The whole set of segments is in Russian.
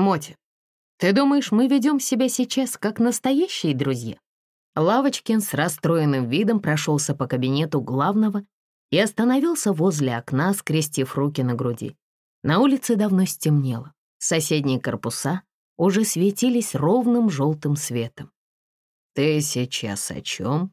Моти, ты думаешь, мы ведем себя сейчас как настоящие друзья? Лавочкин с расстроенным видом прошелся по кабинету главного и остановился возле окна, скрестив руки на груди. На улице давно стемнело. Соседние корпуса уже светились ровным желтым светом. «Ты сейчас о чем?»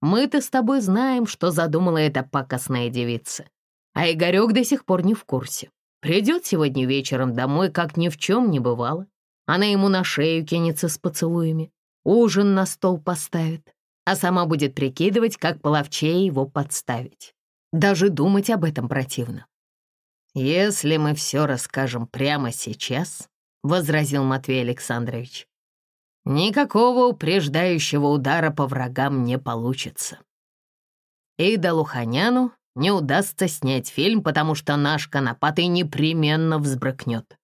«Мы-то с тобой знаем, что задумала эта пакостная девица. А Игорек до сих пор не в курсе. Придет сегодня вечером домой, как ни в чем не бывало. Она ему на шею кинется с поцелуями, ужин на стол поставит, а сама будет прикидывать, как половчее его подставить. Даже думать об этом противно. «Если мы все расскажем прямо сейчас», — возразил Матвей Александрович, «никакого упреждающего удара по врагам не получится. И Далуханяну не удастся снять фильм, потому что наш конопатый непременно взбрыкнет.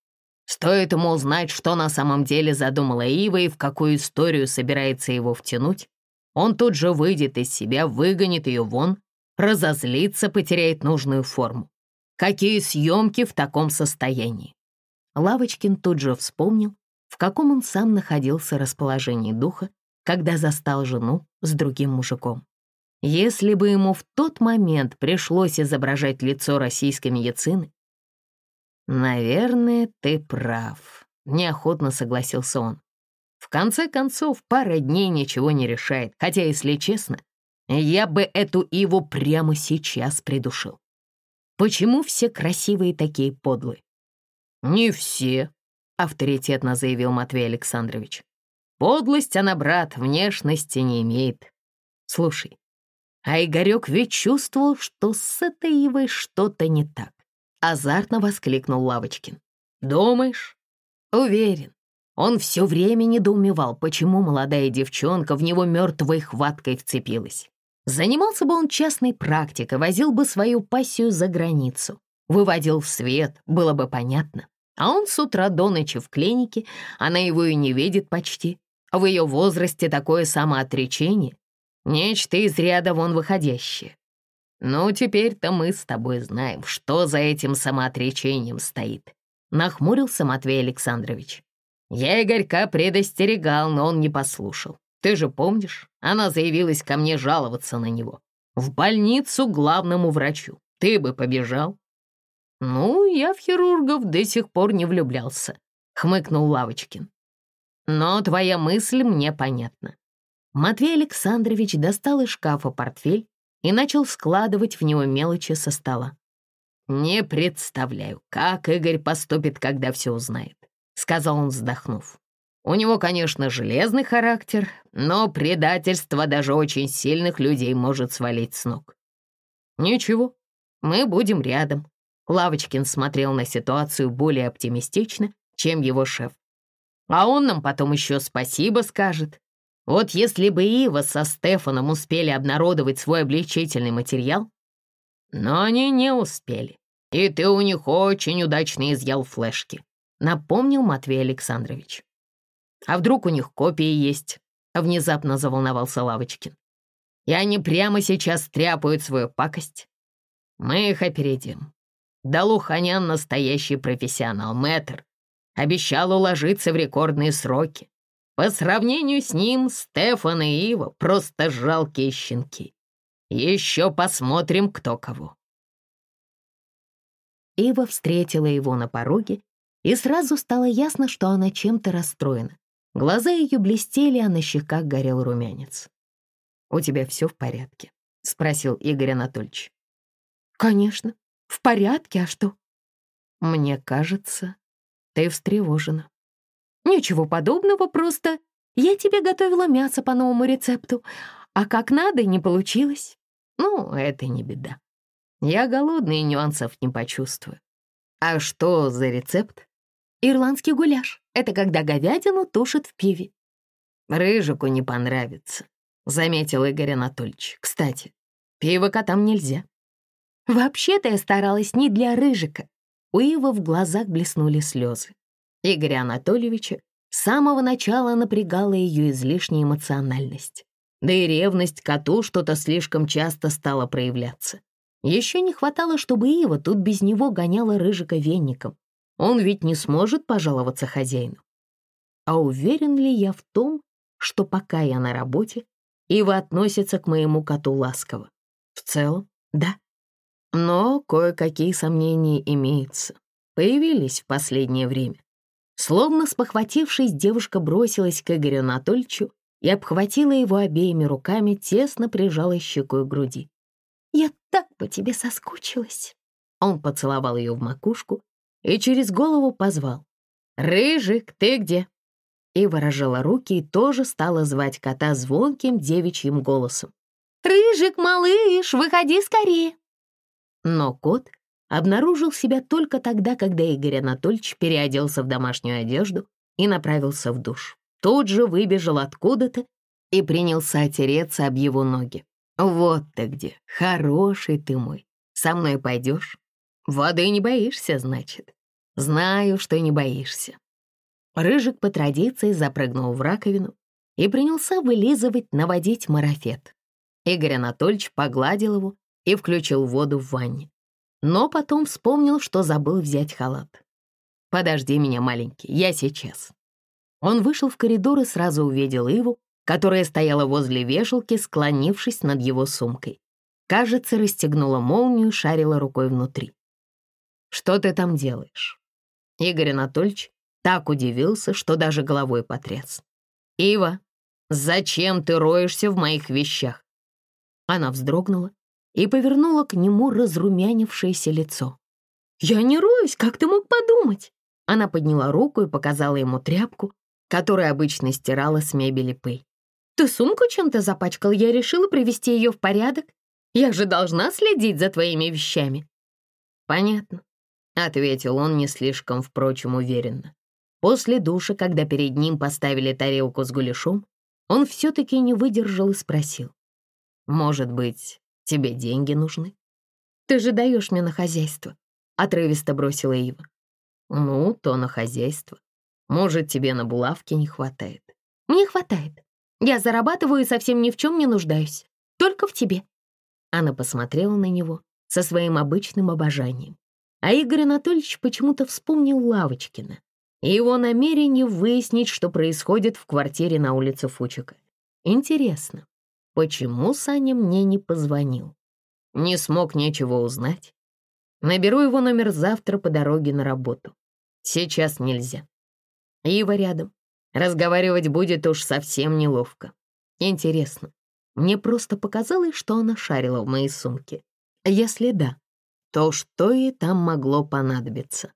Стоит ему узнать, что на самом деле задумала Ива и в какую историю собирается его втянуть, он тут же выйдет из себя, выгонит ее вон, разозлится, потеряет нужную форму. Какие съемки в таком состоянии? Лавочкин тут же вспомнил, в каком он сам находился расположении духа, когда застал жену с другим мужиком. Если бы ему в тот момент пришлось изображать лицо российской медицины, «Наверное, ты прав», — неохотно согласился он. «В конце концов, пара дней ничего не решает, хотя, если честно, я бы эту Иву прямо сейчас придушил. Почему все красивые такие подлые?» «Не все», — авторитетно заявил Матвей Александрович. «Подлость она, брат, внешности не имеет. Слушай, а Игорек ведь чувствовал, что с этой Ивой что-то не так. Азартно воскликнул Лавочкин. «Думаешь?» «Уверен. Он все время недоумевал, почему молодая девчонка в него мертвой хваткой вцепилась. Занимался бы он частной практикой, возил бы свою пассию за границу, выводил в свет, было бы понятно. А он с утра до ночи в клинике, она его и не видит почти. В ее возрасте такое самоотречение — нечто из ряда вон выходящее. «Ну, теперь-то мы с тобой знаем, что за этим самоотречением стоит», — нахмурился Матвей Александрович. «Я Игорька предостерегал, но он не послушал. Ты же помнишь, она заявилась ко мне жаловаться на него. В больницу главному врачу. Ты бы побежал?» «Ну, я в хирургов до сих пор не влюблялся», — хмыкнул Лавочкин. «Но твоя мысль мне понятна». Матвей Александрович достал из шкафа портфель и начал складывать в него мелочи со стола. «Не представляю, как Игорь поступит, когда все узнает», — сказал он, вздохнув. «У него, конечно, железный характер, но предательство даже очень сильных людей может свалить с ног». «Ничего, мы будем рядом», — Лавочкин смотрел на ситуацию более оптимистично, чем его шеф. «А он нам потом еще спасибо скажет, вот если бы Ива со Стефаном успели обнародовать свой обличительный материал, но они не успели. И ты у них очень удачно изъял флешки, напомнил Матвей Александрович. А вдруг у них копии есть? Внезапно заволновался Лавочкин. И они прямо сейчас тряпают свою пакость. Мы их опередим. Далуханян настоящий профессионал, мэтр. Обещал уложиться в рекордные сроки. По сравнению с ним Стефан и Ива просто жалкие щенки. Еще посмотрим, кто кого. Ива встретила его на пороге, и сразу стало ясно, что она чем-то расстроена. Глаза ее блестели, а на щеках горел румянец. «У тебя все в порядке?» — спросил Игорь Анатольевич. «Конечно, в порядке, а что?» «Мне кажется, ты встревожена». «Ничего подобного, просто я тебе готовила мясо по новому рецепту, а как надо, не получилось. Ну, это не беда. Я голодный и нюансов не почувствую. А что за рецепт? Ирландский гуляш. Это когда говядину тушат в пиве. Рыжику не понравится, заметил Игорь Анатольевич. Кстати, пиво котам нельзя. Вообще-то я старалась не для Рыжика. У Ивы в глазах блеснули слезы. Игоря Анатольевича с самого начала напрягала ее излишняя эмоциональность. Да и ревность коту что-то слишком часто стала проявляться. Еще не хватало, чтобы Ива тут без него гоняла Рыжика венником. Он ведь не сможет пожаловаться хозяину. А уверен ли я в том, что пока я на работе, Ива относится к моему коту ласково? В целом, да. Но кое-какие сомнения имеются. Появились в последнее время. Словно спохватившись, девушка бросилась к Игорю Анатольевичу и обхватила его обеими руками, тесно прижала щекой к груди. «Я так по тебе соскучилась!» Он поцеловал ее в макушку и через голову позвал. «Рыжик, ты где?» И выражала руки и тоже стала звать кота звонким девичьим голосом. «Рыжик, малыш, выходи скорее!» Но кот обнаружил себя только тогда, когда Игорь Анатольевич переоделся в домашнюю одежду и направился в душ. Тут же выбежал откуда-то и принялся отереться об его ноги. «Вот ты где, хороший ты мой. Со мной пойдешь? Воды не боишься, значит? Знаю, что не боишься». Рыжик по традиции запрыгнул в раковину и принялся вылизывать, наводить марафет. Игорь Анатольевич погладил его и включил воду в ванне но потом вспомнил, что забыл взять халат. «Подожди меня, маленький, я сейчас». Он вышел в коридор и сразу увидел Иву, которая стояла возле вешалки, склонившись над его сумкой. Кажется, расстегнула молнию, шарила рукой внутри. «Что ты там делаешь?» Игорь Анатольевич так удивился, что даже головой потряс. «Ива, зачем ты роешься в моих вещах?» Она вздрогнула и повернула к нему разрумянившееся лицо. «Я не роюсь, как ты мог подумать?» Она подняла руку и показала ему тряпку, которая обычно стирала с мебели пыль. «Ты сумку чем-то запачкал? Я решила привести ее в порядок. Я же должна следить за твоими вещами». «Понятно», — ответил он не слишком, впрочем, уверенно. После душа, когда перед ним поставили тарелку с гуляшом, он все-таки не выдержал и спросил. «Может быть, Тебе деньги нужны? Ты же даешь мне на хозяйство, отрывисто бросила Ива. Ну, то на хозяйство. Может, тебе на булавки не хватает? Мне хватает. Я зарабатываю и совсем ни в чем не нуждаюсь. Только в тебе. Она посмотрела на него со своим обычным обожанием. А Игорь Анатольевич почему-то вспомнил Лавочкина и его намерение выяснить, что происходит в квартире на улице Фучика. Интересно, Почему Саня мне не позвонил? Не смог ничего узнать. Наберу его номер завтра по дороге на работу. Сейчас нельзя. Ива рядом. Разговаривать будет уж совсем неловко. Интересно, мне просто показалось, что она шарила в моей сумке. Если да, то что ей там могло понадобиться?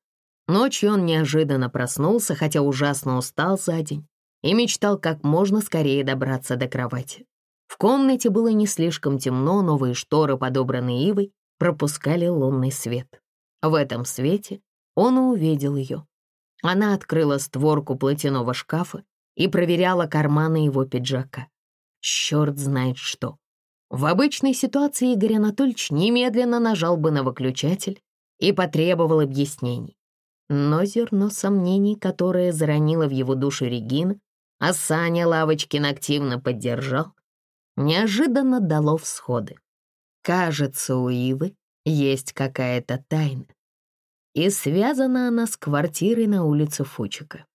Ночью он неожиданно проснулся, хотя ужасно устал за день, и мечтал как можно скорее добраться до кровати. В комнате было не слишком темно, новые шторы, подобранные Ивой, пропускали лунный свет. В этом свете он и увидел ее. Она открыла створку платяного шкафа и проверяла карманы его пиджака. Черт знает что. В обычной ситуации Игорь Анатольевич немедленно нажал бы на выключатель и потребовал объяснений. Но зерно сомнений, которое заронило в его душу Регина, а Саня Лавочкин активно поддержал, неожиданно дало всходы. Кажется, у Ивы есть какая-то тайна. И связана она с квартирой на улице Фучика.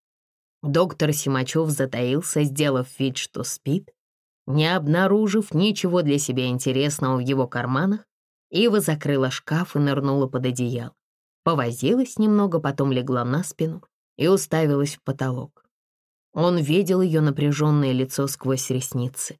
Доктор Симачев затаился, сделав вид, что спит. Не обнаружив ничего для себя интересного в его карманах, Ива закрыла шкаф и нырнула под одеяло. Повозилась немного, потом легла на спину и уставилась в потолок. Он видел ее напряженное лицо сквозь ресницы.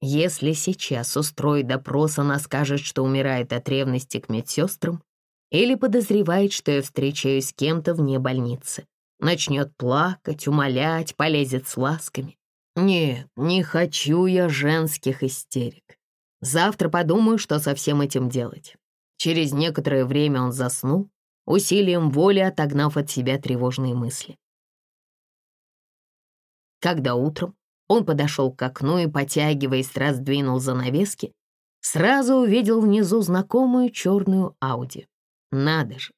Если сейчас устроить допрос, она скажет, что умирает от ревности к медсестрам или подозревает, что я встречаюсь с кем-то вне больницы. Начнет плакать, умолять, полезет с ласками. Нет, не хочу я женских истерик. Завтра подумаю, что со всем этим делать. Через некоторое время он заснул, усилием воли отогнав от себя тревожные мысли. Когда утром он подошел к окну и, потягиваясь, раздвинул занавески, сразу увидел внизу знакомую черную Ауди. Надо же,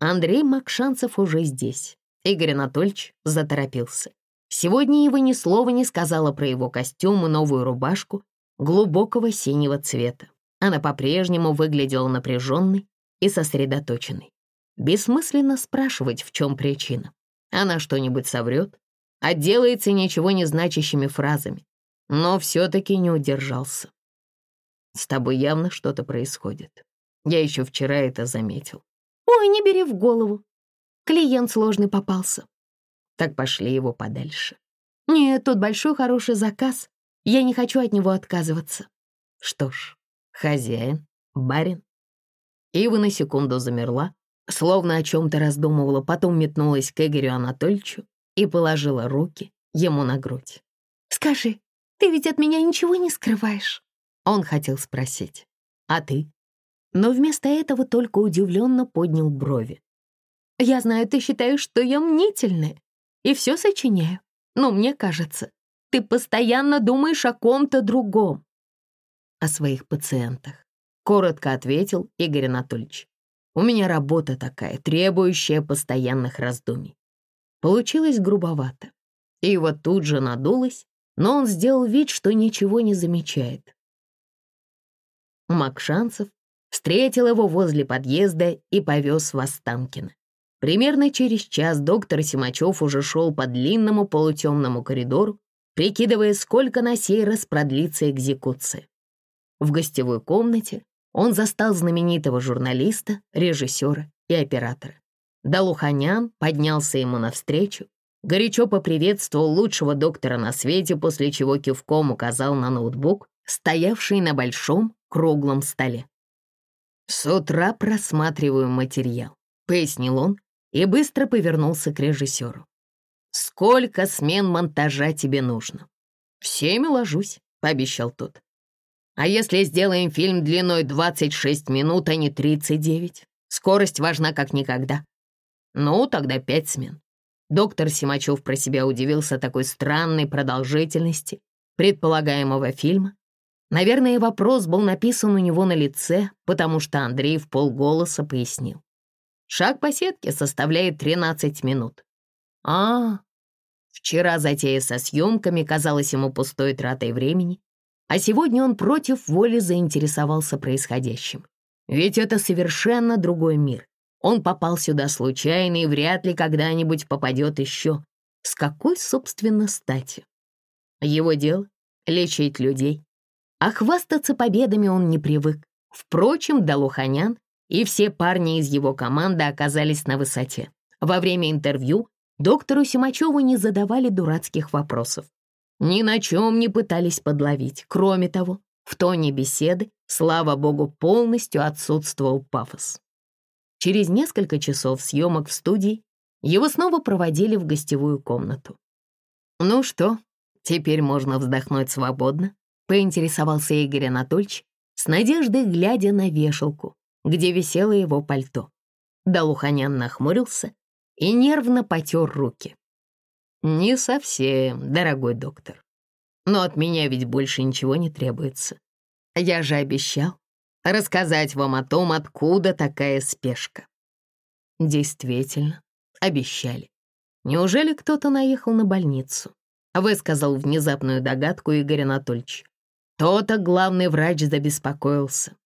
Андрей Макшанцев уже здесь. Игорь Анатольевич заторопился. Сегодня его ни слова не сказала про его костюм и новую рубашку глубокого синего цвета. Она по-прежнему выглядела напряженной и сосредоточенной. Бессмысленно спрашивать, в чем причина. Она что-нибудь соврет, отделается ничего не значащими фразами, но все-таки не удержался. С тобой явно что-то происходит. Я еще вчера это заметил. Ой, не бери в голову. Клиент сложный попался. Так пошли его подальше. Нет, тут большой хороший заказ. Я не хочу от него отказываться. Что ж, хозяин, барин. Ива на секунду замерла, словно о чем-то раздумывала, потом метнулась к Игорю Анатольевичу и положила руки ему на грудь. «Скажи, ты ведь от меня ничего не скрываешь?» Он хотел спросить. «А ты?» Но вместо этого только удивленно поднял брови. «Я знаю, ты считаешь, что я мнительная и все сочиняю, но мне кажется, ты постоянно думаешь о ком-то другом». «О своих пациентах», — коротко ответил Игорь Анатольевич. «У меня работа такая, требующая постоянных раздумий». Получилось грубовато. И вот тут же надулась, но он сделал вид, что ничего не замечает. Макшанцев встретил его возле подъезда и повез в Останкино. Примерно через час доктор Симачев уже шел по длинному полутемному коридору, прикидывая, сколько на сей раз продлится экзекуция. В гостевой комнате он застал знаменитого журналиста, режиссера и оператора. Далуханян поднялся ему навстречу, горячо поприветствовал лучшего доктора на свете, после чего кивком указал на ноутбук, стоявший на большом круглом столе. «С утра просматриваю материал», — пояснил он и быстро повернулся к режиссеру. «Сколько смен монтажа тебе нужно?» «В семь ложусь», — пообещал тот. «А если сделаем фильм длиной 26 минут, а не 39? Скорость важна как никогда». «Ну, тогда пять смен». Доктор Симачев про себя удивился такой странной продолжительности предполагаемого фильма Наверное, вопрос был написан у него на лице, потому что Андрей в полголоса пояснил. Шаг по сетке составляет 13 минут. А, вчера затея со съемками казалась ему пустой тратой времени, а сегодня он против воли заинтересовался происходящим. Ведь это совершенно другой мир. Он попал сюда случайно и вряд ли когда-нибудь попадет еще. С какой, собственно, стати? Его дело — лечить людей, а хвастаться победами он не привык. Впрочем, Далуханян и все парни из его команды оказались на высоте. Во время интервью доктору Симачеву не задавали дурацких вопросов. Ни на чем не пытались подловить. Кроме того, в тоне беседы, слава богу, полностью отсутствовал пафос. Через несколько часов съемок в студии его снова проводили в гостевую комнату. «Ну что, теперь можно вздохнуть свободно», поинтересовался Игорь Анатольевич, с надеждой глядя на вешалку, где висело его пальто. Далуханян нахмурился и нервно потер руки. «Не совсем, дорогой доктор. Но от меня ведь больше ничего не требуется. Я же обещал рассказать вам о том, откуда такая спешка». Действительно, обещали. Неужели кто-то наехал на больницу? Высказал внезапную догадку Игорь Анатольевич. То-то главный врач забеспокоился.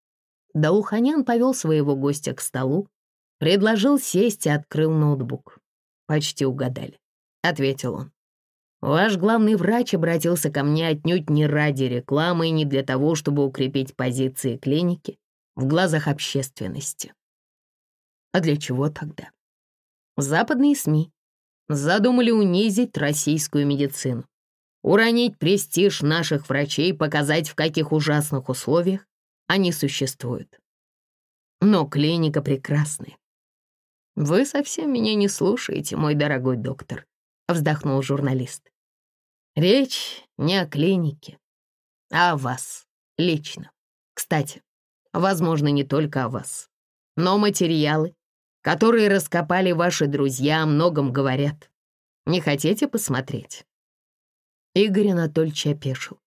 Дауханян повел своего гостя к столу, предложил сесть и открыл ноутбук. «Почти угадали», — ответил он. «Ваш главный врач обратился ко мне отнюдь не ради рекламы и не для того, чтобы укрепить позиции клиники в глазах общественности. А для чего тогда? Западные СМИ задумали унизить российскую медицину уронить престиж наших врачей, показать, в каких ужасных условиях они существуют. Но клиника прекрасная. «Вы совсем меня не слушаете, мой дорогой доктор», — вздохнул журналист. «Речь не о клинике, а о вас лично. Кстати, возможно, не только о вас, но материалы, которые раскопали ваши друзья, о многом говорят. Не хотите посмотреть?» Игорь Анатольевич опешил.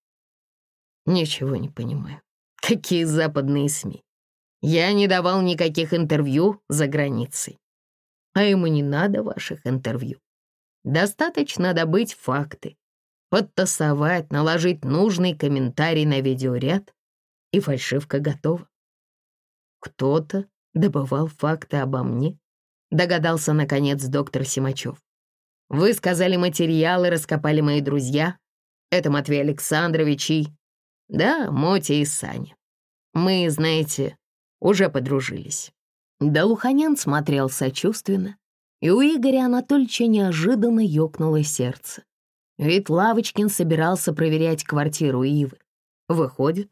Ничего не понимаю. Какие западные СМИ? Я не давал никаких интервью за границей. А ему не надо ваших интервью. Достаточно добыть факты, подтасовать, наложить нужный комментарий на видеоряд, и фальшивка готова. Кто-то добывал факты обо мне догадался, наконец, доктор Симачев. «Вы сказали, материалы раскопали мои друзья. Это Матвей Александрович и...» «Да, Мотя и Саня. Мы, знаете, уже подружились». Далуханян смотрел сочувственно, и у Игоря Анатольевича неожиданно ёкнуло сердце. Ведь Лавочкин собирался проверять квартиру Ивы. Выходит,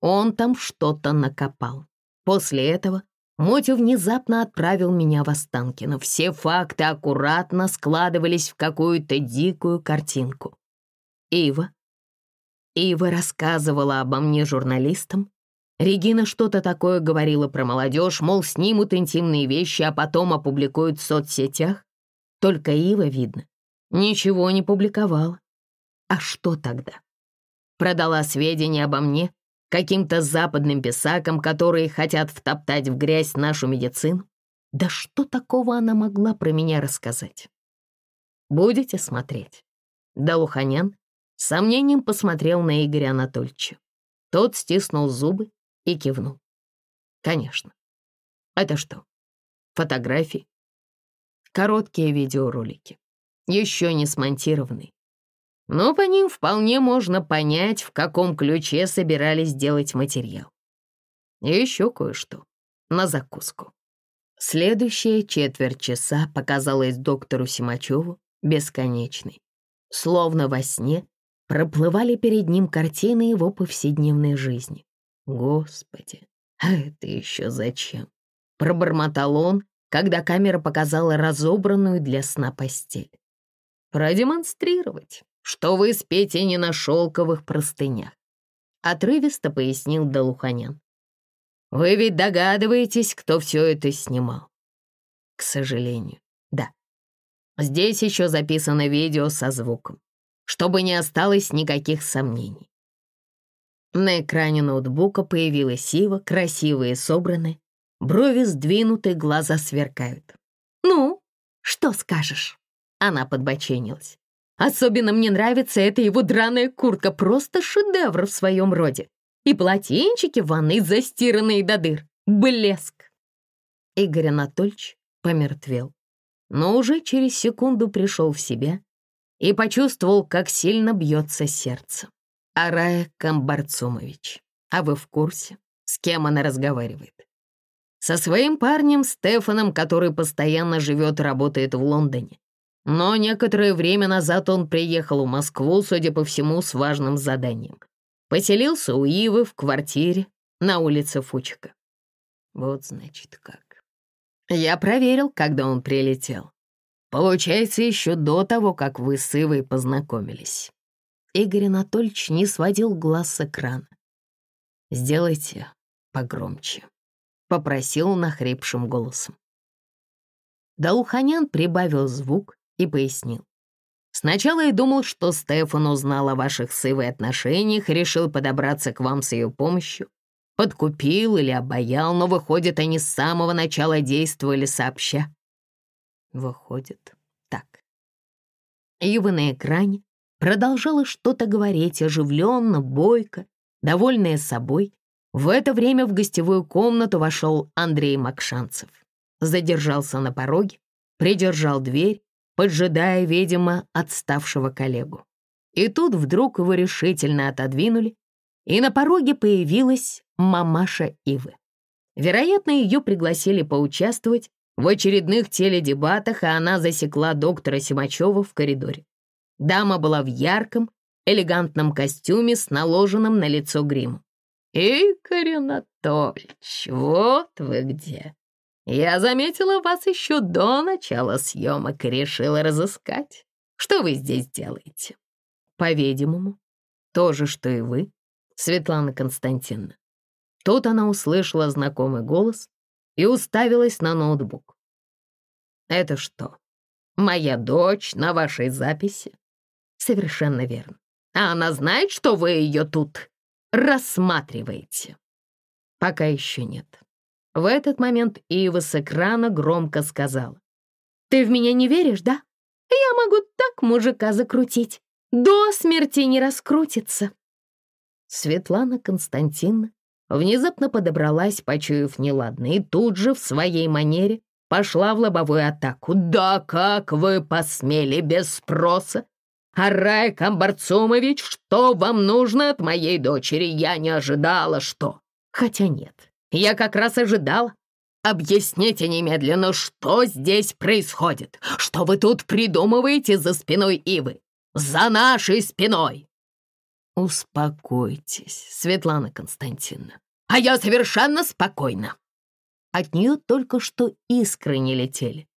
он там что-то накопал. После этого Мотя внезапно отправил меня в Останкино. Все факты аккуратно складывались в какую-то дикую картинку. Ива. Ива рассказывала обо мне журналистам. Регина что-то такое говорила про молодежь, мол, снимут интимные вещи, а потом опубликуют в соцсетях. Только Ива, видно, ничего не публиковала. А что тогда? Продала сведения обо мне каким-то западным писакам, которые хотят втоптать в грязь нашу медицину? Да что такого она могла про меня рассказать? Будете смотреть. Далуханян сомнением посмотрел на Игоря Анатольевича. Тот стиснул зубы и кивнул. Конечно. Это что? Фотографии? Короткие видеоролики. Еще не смонтированные но по ним вполне можно понять, в каком ключе собирались делать материал. И еще кое-что на закуску. Следующая четверть часа показалась доктору Симачеву бесконечной. Словно во сне проплывали перед ним картины его повседневной жизни. Господи, а это еще зачем? Пробормотал он, когда камера показала разобранную для сна постель. Продемонстрировать, что вы спите не на шелковых простынях», — отрывисто пояснил Далуханян. «Вы ведь догадываетесь, кто все это снимал?» «К сожалению, да. Здесь еще записано видео со звуком, чтобы не осталось никаких сомнений». На экране ноутбука появилась Ива, красивая и собранная, брови сдвинуты, глаза сверкают. «Ну, что скажешь?» Она подбоченилась. Особенно мне нравится эта его драная куртка, просто шедевр в своем роде. И полотенчики в ванной застиранные до дыр. Блеск. Игорь Анатольевич помертвел, но уже через секунду пришел в себя и почувствовал, как сильно бьется сердце. Арая Камбарцумович, а вы в курсе, с кем она разговаривает? Со своим парнем Стефаном, который постоянно живет и работает в Лондоне. Но некоторое время назад он приехал в Москву, судя по всему, с важным заданием. Поселился у Ивы в квартире на улице Фучика. Вот значит как. Я проверил, когда он прилетел. Получается, еще до того, как вы с Ивой познакомились. Игорь Анатольевич не сводил глаз с экрана. «Сделайте погромче», — попросил нахрипшим голосом. Далуханян прибавил звук, и пояснил. «Сначала я думал, что Стефан узнал о ваших с Ивой отношениях и решил подобраться к вам с ее помощью. Подкупил или обаял, но, выходит, они с самого начала действовали сообща». Выходит, так. Ива на экране продолжала что-то говорить оживленно, бойко, довольная собой. В это время в гостевую комнату вошел Андрей Макшанцев. Задержался на пороге, придержал дверь поджидая, видимо, отставшего коллегу. И тут вдруг его решительно отодвинули, и на пороге появилась мамаша Ивы. Вероятно, ее пригласили поучаствовать в очередных теледебатах, и она засекла доктора Симачева в коридоре. Дама была в ярком, элегантном костюме с наложенным на лицо гримом. «Игорь Анатольевич, вот вы где!» Я заметила вас еще до начала съемок и решила разыскать. Что вы здесь делаете? По-видимому, то же, что и вы, Светлана Константиновна. Тут она услышала знакомый голос и уставилась на ноутбук. «Это что, моя дочь на вашей записи?» «Совершенно верно. А она знает, что вы ее тут рассматриваете?» «Пока еще нет. В этот момент Ива с экрана громко сказала. «Ты в меня не веришь, да? Я могу так мужика закрутить. До смерти не раскрутится». Светлана Константиновна внезапно подобралась, почуяв неладное, и тут же в своей манере пошла в лобовую атаку. «Да как вы посмели без спроса? Арай Камбарцумович, что вам нужно от моей дочери? Я не ожидала, что...» «Хотя нет, я как раз ожидала. Объясните немедленно, что здесь происходит? Что вы тут придумываете за спиной Ивы? За нашей спиной!» «Успокойтесь, Светлана Константиновна. А я совершенно спокойна!» От нее только что искры не летели.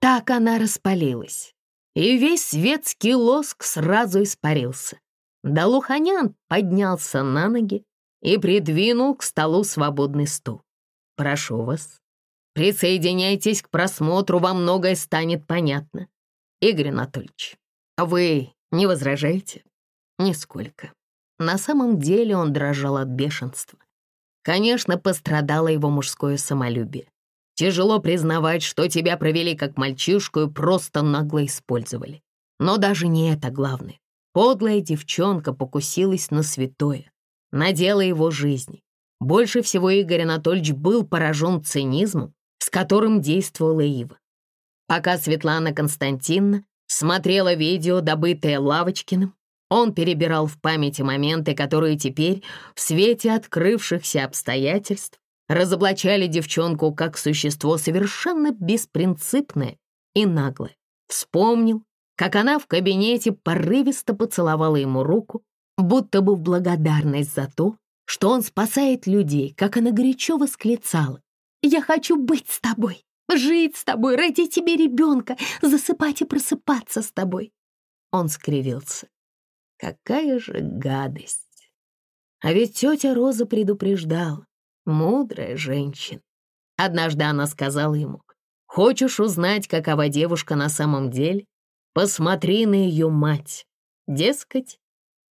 Так она распалилась, и весь светский лоск сразу испарился. Далуханян поднялся на ноги и придвинул к столу свободный стул. «Прошу вас, присоединяйтесь к просмотру, вам многое станет понятно. Игорь Анатольевич, вы не возражаете?» «Нисколько». На самом деле он дрожал от бешенства. Конечно, пострадало его мужское самолюбие. Тяжело признавать, что тебя провели как мальчишку и просто нагло использовали. Но даже не это главное. Подлая девчонка покусилась на святое, на дело его жизни. Больше всего Игорь Анатольевич был поражен цинизмом, с которым действовала Ива. Пока Светлана Константиновна смотрела видео, добытое Лавочкиным, он перебирал в памяти моменты, которые теперь, в свете открывшихся обстоятельств, разоблачали девчонку как существо совершенно беспринципное и наглое. Вспомнил, как она в кабинете порывисто поцеловала ему руку, будто бы в благодарность за то, что он спасает людей, как она горячо восклицала. «Я хочу быть с тобой, жить с тобой, родить тебе ребенка, засыпать и просыпаться с тобой». Он скривился. Какая же гадость! А ведь тетя Роза предупреждала. Мудрая женщина. Однажды она сказала ему, «Хочешь узнать, какова девушка на самом деле? Посмотри на ее мать». Дескать,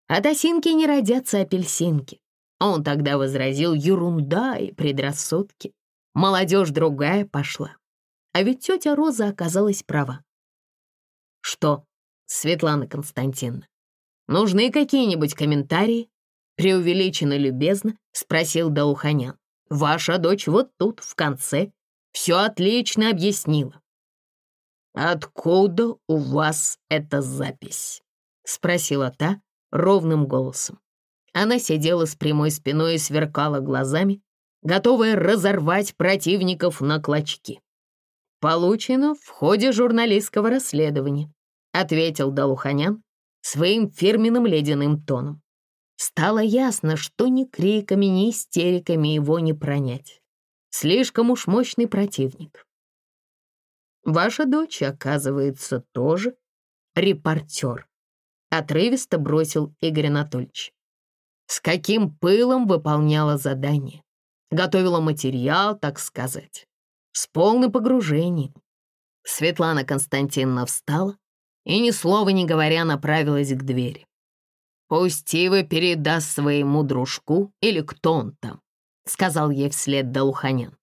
от осинки не родятся апельсинки. Он тогда возразил, ерунда и предрассудки. Молодежь другая пошла. А ведь тетя Роза оказалась права. Что, Светлана Константиновна, Нужны какие-нибудь комментарии?» Преувеличенно любезно спросил Дауханян. «Ваша дочь вот тут, в конце, все отлично объяснила». «Откуда у вас эта запись?» — спросила та ровным голосом. Она сидела с прямой спиной и сверкала глазами, готовая разорвать противников на клочки. «Получено в ходе журналистского расследования», — ответил Далуханян, своим фирменным ледяным тоном. Стало ясно, что ни криками, ни истериками его не пронять. Слишком уж мощный противник. Ваша дочь, оказывается, тоже репортер. Отрывисто бросил Игорь Анатольевич. С каким пылом выполняла задание. Готовила материал, так сказать. С полным погружением. Светлана Константиновна встала, и, ни слова не говоря, направилась к двери. «Пусть Ива передаст своему дружку, или кто он там», — сказал ей вслед Далуханян,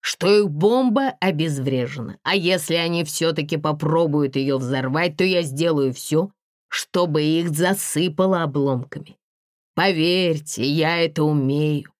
«что их бомба обезврежена, а если они все-таки попробуют ее взорвать, то я сделаю все, чтобы их засыпало обломками. Поверьте, я это умею.